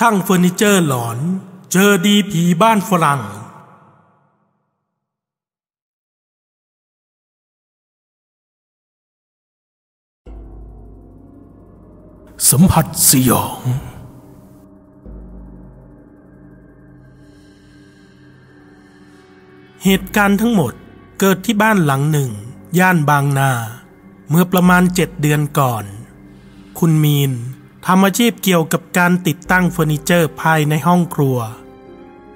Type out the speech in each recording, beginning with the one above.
ช่างเฟอร์นิเจอร์หลอน เจอดีผีบ้านฝรั่ง สัมผัสสยอง เหตุการณ์ทั้งหมดเกิดที่บ้านหลังหนึ่ง ย่านบางนา เมื่อประมาณเจ็ดเดือนก่อน คุณมีน ทำอาชีพเกี่ยวกับการติดตั้งเฟอร์นิเจอร์ภายในห้องครัว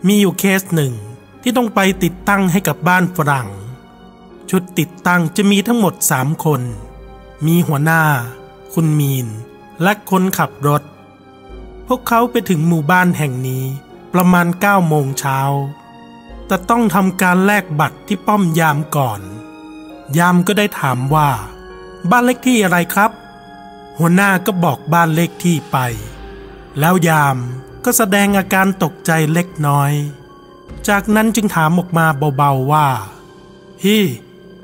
มีอยู่เคสหนึ่งที่ต้องไปติดตั้งให้กับบ้านฝรั่ง ชุดติดตั้งจะมีทั้งหมดสามคน มีหัวหน้า คุณมีน และคนขับรถ พวกเขาไปถึงหมู่บ้านแห่งนี้ประมาณ9โมงเช้า แต่ต้องทำการแลกบัตรที่ป้อมยามก่อน ยามก็ได้ถามว่า บ้านเลขที่อะไรครับ หัวหน้าก็บอกบ้านเลขที่ไป แล้วยามก็แสดงอาการตกใจเล็กน้อย จากนั้นจึงถามออกมาเบาๆว่า พี่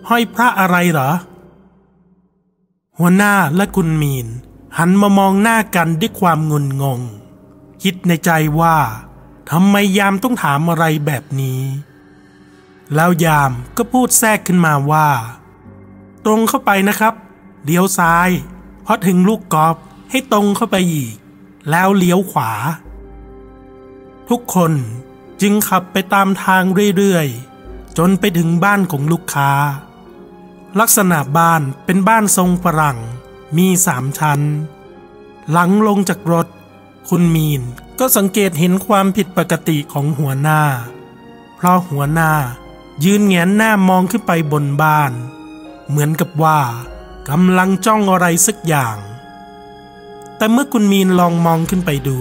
ห้อยพระอะไรเหรอ หัวหน้าและคุณมีน หันมามองหน้ากันด้วยความงุนงง คิดในใจว่าทำไมยามต้องถามอะไรแบบนี้ แล้วยามก็พูดแทรกขึ้นมาว่า ตรงเข้าไปนะครับเลี้ยวซ้าย พอถึงลูกกอล์ฟให้ตรงเข้าไปอีก แล้วเลี้ยวขวา ทุกคนจึงขับไปตามทางเรื่อยๆ จนไปถึงบ้านของลูกค้า ลักษณะบ้านเป็นบ้านทรงฝรั่ง มีสามชั้น หลังลงจากรถ คุณมีนก็สังเกตเห็นความผิดปกติของหัวหน้า เพราะหัวหน้ายืนแงนหน้ามองขึ้นไปบนบ้าน เหมือนกับว่า กำลังจ้องอะไรสักอย่าง แต่เมื่อคุณมีนลองมองขึ้นไปดู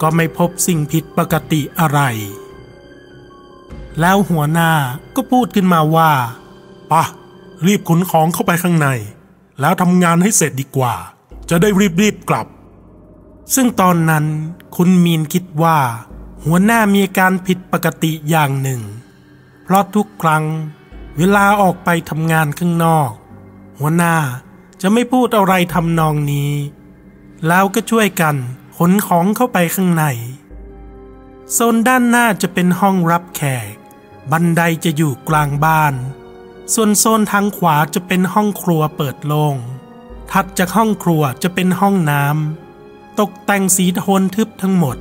ก็ไม่พบสิ่งผิดปกติอะไร แล้วหัวหน้าก็พูดขึ้นมาว่าปะรีบขนของเข้าไปข้างใน แล้วทำงานให้เสร็จดีกว่า จะได้รีบๆกลับ ซึ่งตอนนั้นคุณมีนคิดว่า หัวหน้ามีอาการผิดปกติอย่างหนึ่ง เพราะทุกครั้ง เวลาออกไปทำงานข้างนอก หัวหน้าจะไม่พูดอะไรทำนองนี้ แล้วก็ช่วยกันขนของเข้าไปข้างใน โซนด้านหน้าจะเป็นห้องรับแขก บันไดจะอยู่กลางบ้าน ส่วนโซนทางขวาจะเป็นห้องครัวเปิดโลง่งถัดจากห้องครัวจะเป็นห้องน้ำตกแต่งสีโทนทึบทั้งหมด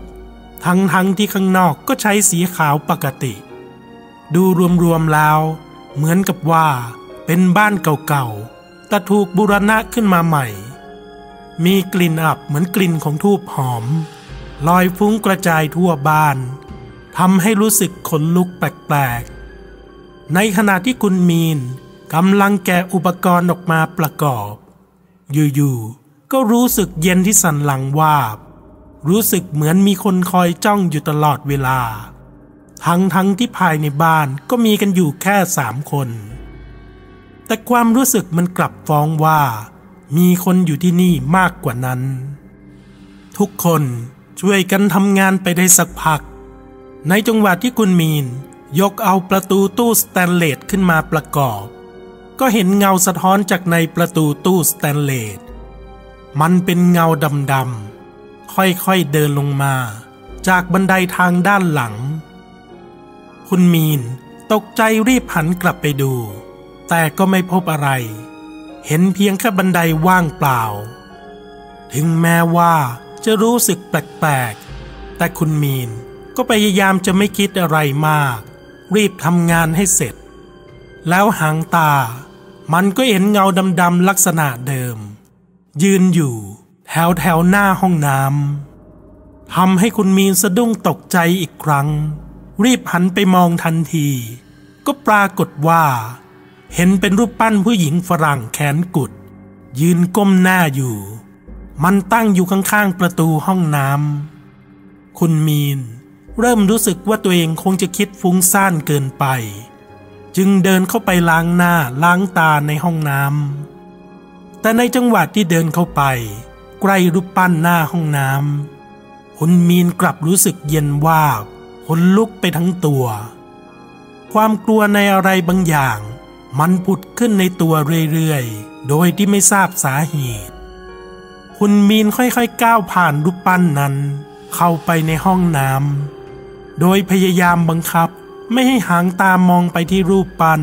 ทั้งทั้งที่ข้างนอกก็ใช้สีขาวปกติ ดูรวมๆแล้ว เหมือนกับว่าเป็นบ้านเก่าๆ แต่ถูกบูรณะขึ้นมาใหม่ มีกลิ่นอับเหมือนกลิ่นของทูบหอม ลอยฟุ้งกระจายทั่วบ้านทำให้รู้สึกขนลุกแปลกๆ ในขณะที่คุณมีนกำลังแกะอุปกรณ์ออกมาประกอบ อยู่ๆ ก็รู้สึกเย็นที่สันหลังวาบ รู้สึกเหมือนมีคนคอยจ้องอยู่ตลอดเวลา ทั้งทั้งที่ภายในบ้านก็มีกันอยู่แค่สามคน แต่ความรู้สึกมันกลับฟ้องว่า มีคนอยู่ที่นี่มากกว่านั้น ทุกคนช่วยกันทำงานไปได้สักพัก ในจังหวะที่คุณมีน ยกเอาประตูตู้สแตนเลสขึ้นมาประกอบ ก็เห็นเงาสะท้อนจากในประตูตู้สแตนเลสมันเป็นเงาดำๆค่อยๆเดินลงมา จากบันไดทางด้านหลัง คุณมีนตกใจรีบหันกลับไปดู แต่ก็ไม่พบอะไร เห็นเพียงแค่บันไดว่างเปล่า ถึงแม้ว่าจะรู้สึกแปลกๆ แต่คุณมีนก็พยายามจะไม่คิดอะไรมาก รีบทำงานให้เสร็จ แล้วหางตา มันก็เห็นเงาดำๆลักษณะเดิม ยืนอยู่แถวแถวหน้าห้องน้ำทำให้คุณมีนสะดุ้งตกใจอีกครั้ง รีบหันไปมองทันที ก็ปรากฏว่า เห็นเป็นรูปปั้นผู้หญิงฝรั่งแขนกุด ยืนก้มหน้าอยู่ มันตั้งอยู่ข้างๆประตูห้องน้ำคุณมีนเริ่มรู้สึกว่าตัวเองคงจะคิดฟุ้งซ่านเกินไป จึงเดินเข้าไปล้างหน้าล้างตาในห้องน้ำแต่ในจังหวะที่เดินเข้าไป ใกล้รูปปั้นหน้าห้องน้ำคุณมีนกลับรู้สึกเย็นวาบขนลุกไปทั้งตัว ความกลัวในอะไรบางอย่าง มันผุดขึ้นในตัวเรื่อยๆ โดยที่ไม่ทราบสาเหตุ คุณมีนค่อยๆก้าวผ่านรูปปั้นนั้น เข้าไปในห้องน้ำโดยพยายามบังคับไม่ให้หางตามมองไปที่รูปปั้น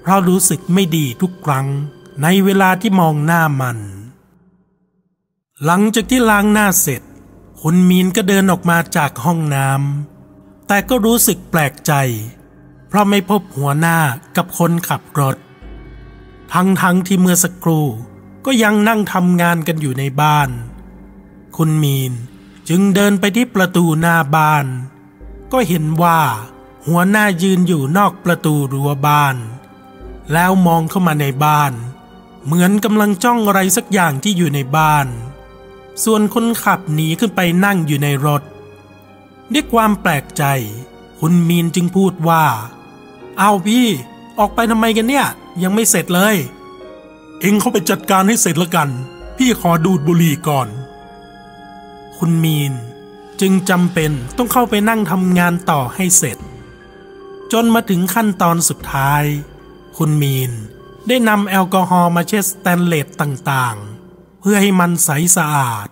เพราะรู้สึกไม่ดีทุกครั้งในเวลาที่มองหน้ามัน หลังจากที่ล้างหน้าเสร็จ คุณมีนก็เดินออกมาจากห้องน้ำแต่ก็รู้สึกแปลกใจ ราะไม่พบหัวหน้ากับคนขับรถ ทั้งทั้งที่เมื่อสักครู่ก็ยังนั่งทำงานกันอยู่ในบ้าน คุณมีนจึงเดินไปที่ประตูหน้าบ้าน ก็เห็นว่า หัวหน้ายืนอยู่นอกประตูรั้วบ้าน แล้วมองเข้ามาในบ้าน เหมือนกำลังจ้องอะไรสักอย่างที่อยู่ในบ้าน ส่วนคนขับหนีขึ้นไปนั่งอยู่ในรถ ด้วยความแปลกใจ คุณมีนจึงพูดว่า เอาพี่ ออกไปทำไมกันเนี่ย ยังไม่เสร็จเลย เอ็งเข้าไปจัดการให้เสร็จละกัน พี่ขอดูดบุหรี่ก่อน คุณมีน จึงจำเป็นต้องเข้าไปนั่งทำงานต่อให้เสร็จ จนมาถึงขั้นตอนสุดท้าย คุณมีนได้นำแอลกอฮอล์มาเช็ดสแตนเลสต่างๆ เพื่อให้มันใสสะอาด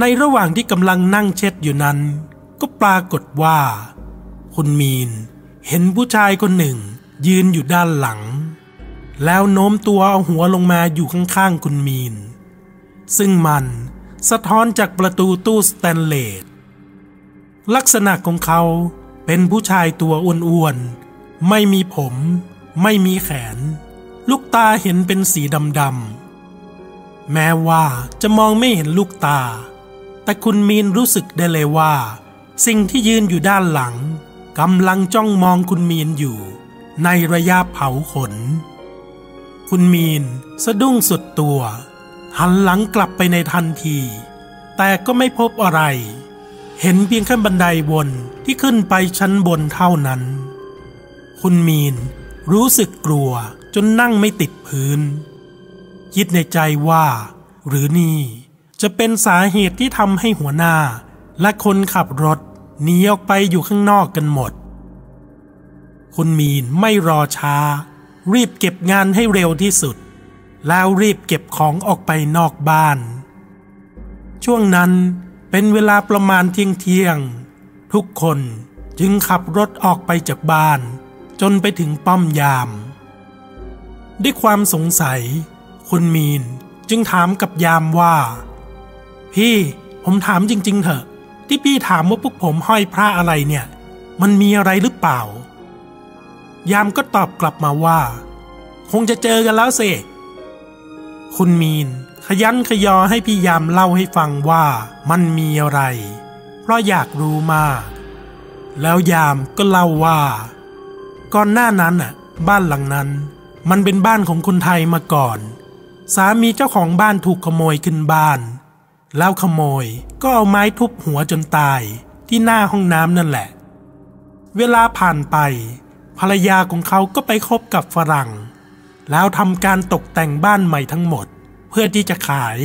ในระหว่างที่กำลังนั่งเช็ดอยู่นั้น ก็ปรากฏว่า คุณมีน เห็นผู้ชายคนหนึ่ง ยืนอยู่ด้านหลัง แล้วโน้มตัวเอาหัวลงมาอยู่ข้างๆคุณมีน ซึ่งมันสะท้อนจากประตูตู้สแตนเลสลักษณะของเขาเป็นผู้ชายตัวอ้วนๆ ไม่มีผม ไม่มีแขน ลูกตาเห็นเป็นสีดำๆ แม้ว่าจะมองไม่เห็นลูกตา แต่คุณมีนรู้สึกได้เลยว่า สิ่งที่ยืนอยู่ด้านหลัง กำลังจ้องมองคุณมีนอยู่ในระยะเผาขน คุณมีนสะดุ้งสุดตัว หันหลังกลับไปในทันที แต่ก็ไม่พบอะไร เห็นเพียงแค่บันไดวนที่ขึ้นไปชั้นบนเท่านั้น คุณมีนรู้สึกกลัวจนนั่งไม่ติดพื้น คิดในใจว่า หรือนี่จะเป็นสาเหตุที่ทำให้หัวหน้าและคนขับรถ หนีออกไปอยู่ข้างนอกกันหมด คุณมีนไม่รอช้า รีบเก็บงานให้เร็วที่สุด แล้วรีบเก็บของออกไปนอกบ้าน ช่วงนั้นเป็นเวลาประมาณเที่ยงเที่ยง ทุกคนจึงขับรถออกไปจากบ้าน จนไปถึงป้อมยาม ด้วยความสงสัย คุณมีนจึงถามกับยามว่า พี่ผมถามจริง ๆ เถอะ ที่พี่ถามว่าพวกผมห้อยพระอะไรเนี่ย มันมีอะไรหรือเปล่า ยามก็ตอบกลับมาว่า คงจะเจอกันแล้วสิคุณมีน ขยันขยอให้พี่ยามเล่าให้ฟังว่ามันมีอะไร เพราะอยากรู้มาก แล้วยามก็เล่าว่า ก่อนหน้านั้นอะ บ้านหลังนั้น มันเป็นบ้านของคนไทยมาก่อน สามีเจ้าของบ้านถูกขโมยขึ้นบ้าน แล้วขโมยก็เอาไม้ทุบหัวจนตายที่หน้าห้องน้ำนั่นแหละ เวลาผ่านไป ภรรยาของเขาก็ไปคบกับฝรั่ง แล้วทำการตกแต่งบ้านใหม่ทั้งหมด เพื่อที่จะขาย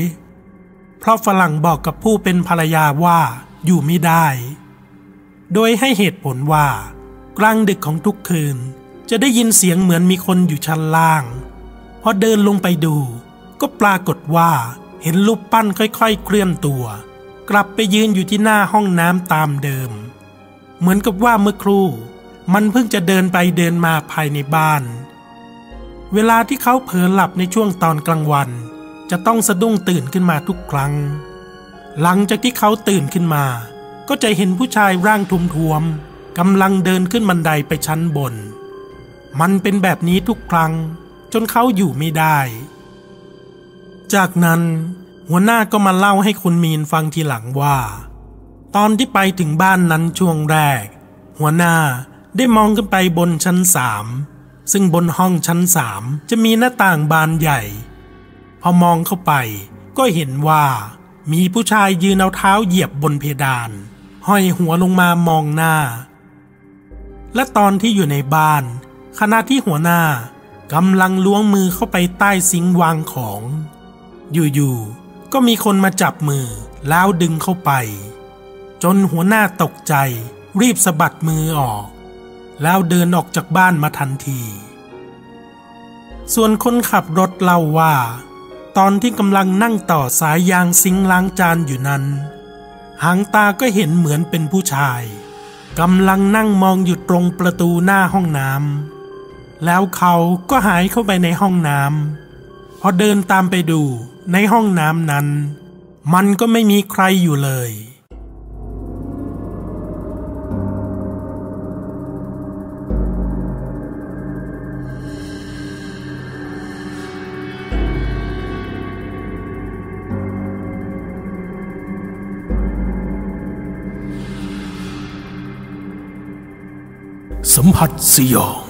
เพราะฝรั่งบอกกับผู้เป็นภรรยาว่าอยู่ไม่ได้ โดยให้เหตุผลว่ากลางดึกของทุกคืน จะได้ยินเสียงเหมือนมีคนอยู่ชั้นล่าง พอเดินลงไปดู ก็ปรากฏว่า เห็นรูปปั้นค่อยๆเคลื่อนตัว กลับไปยืนอยู่ที่หน้าห้องน้ำตามเดิม เหมือนกับว่าเมื่อครู่ มันเพิ่งจะเดินไปเดินมาภายในบ้าน เวลาที่เขาเผลอหลับในช่วงตอนกลางวัน จะต้องสะดุ้งตื่นขึ้นมาทุกครั้ง หลังจากที่เขาตื่นขึ้นมา ก็จะเห็นผู้ชายร่างทุมๆกำลังเดินขึ้นบันไดไปชั้นบน มันเป็นแบบนี้ทุกครั้ง จนเขาอยู่ไม่ได้ จากนั้นหัวหน้าก็มาเล่าให้คุณมีนฟังทีหลังว่า ตอนที่ไปถึงบ้านนั้นช่วงแรก หัวหน้าได้มองขึ้นไปบนชั้นสามซึ่งบนห้องชั้นสามจะมีหน้าต่างบานใหญ่ พอมองเข้าไปก็เห็นว่า มีผู้ชายยืนเอาเท้าเหยียบบนเพดาน ห้อยหัวลงมามองหน้า และตอนที่อยู่ในบ้าน ขณะที่หัวหน้ากำลังล้วงมือเข้าไปใต้ซิงวางของ อยู่ๆ ก็มีคนมาจับมือแล้วดึงเข้าไป จนหัวหน้าตกใจ รีบสะบัดมือออก แล้วเดินออกจากบ้านมาทันที ส่วนคนขับรถเล่าว่า ตอนที่กำลังนั่งต่อสายยางซิงล้างจานอยู่นั้น หางตาก็เห็นเหมือนเป็นผู้ชายกำลังนั่งมองอยู่ตรงประตูหน้าห้องน้ำแล้วเขาก็หายเข้าไปในห้องน้ำพอเดินตามไปดู ในห้องน้ำนั้น มันก็ไม่มีใครอยู่เลย สัมผัสสยอง